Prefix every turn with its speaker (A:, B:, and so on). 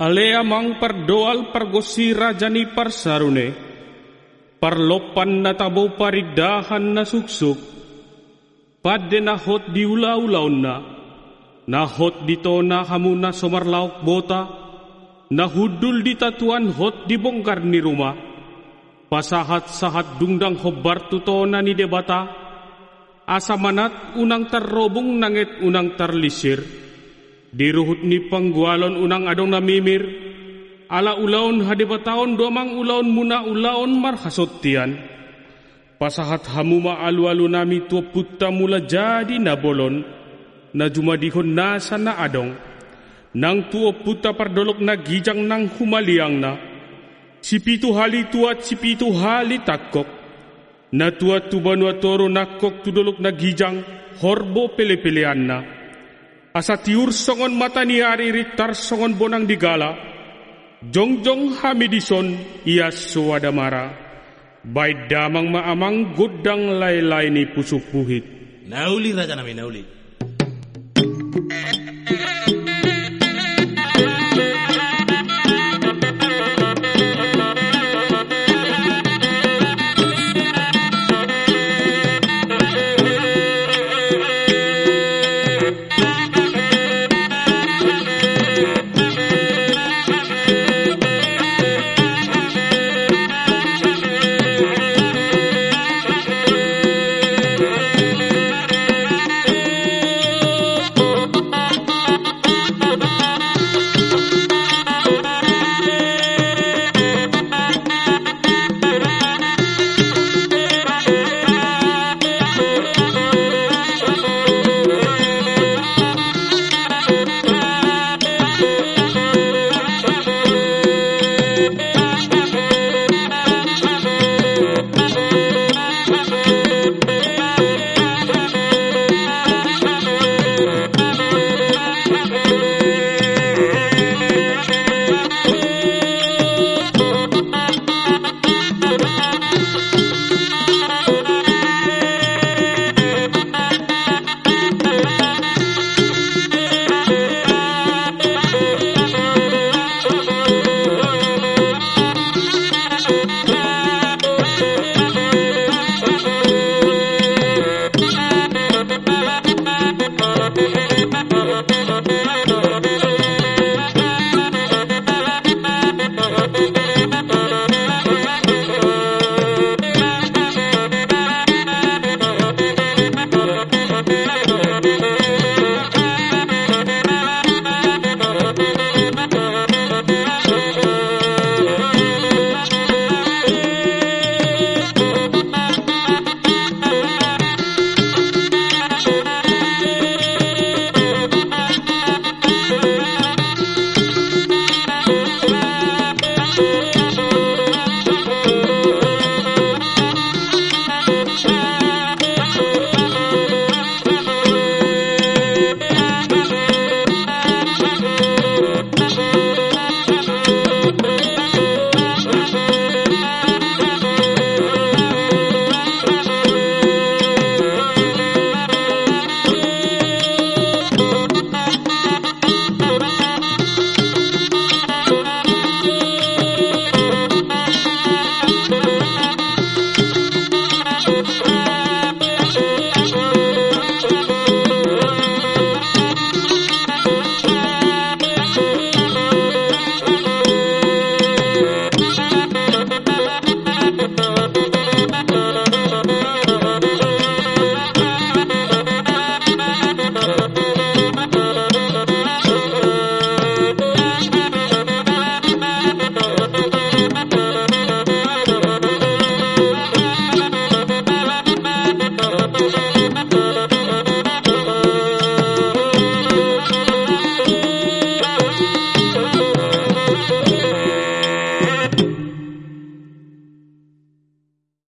A: Alea mang perdoal pergosi rajani parsarune, parlopan na tabo paridahan na suksuk, padde nahot di ulaw-ulaw na, nahot dito na hamuna somarlaok bota, nahudul di tatuan hot di bongkar ni rumah, pasahat-sahat dungdang hobar tutona ni debata, asa manat unang tarrobong nanget unang tarlisir, diruhut ni panggualon unang adong namimir, ala ulaon hadibataon domang ulaon muna ulaon marhasot tian. Pasahat hamuma alu-alu nami tua putta mula jadi nabolon, na jumadihon na adong, nang tuo puta pardolok na gijang nang humaliang na, si pitu hali tuat si pitu hali takok, na tuat tubanwa toro nakok tudolok na gijang, horbo pele-pelean na, asa tiur songon mata ni ari ritar songon bonang digala, jongjong hamidison ia suwadamara, bay damang maamang gudang laylay ni pusuk buhit.
B: Nauli raja nami nauli.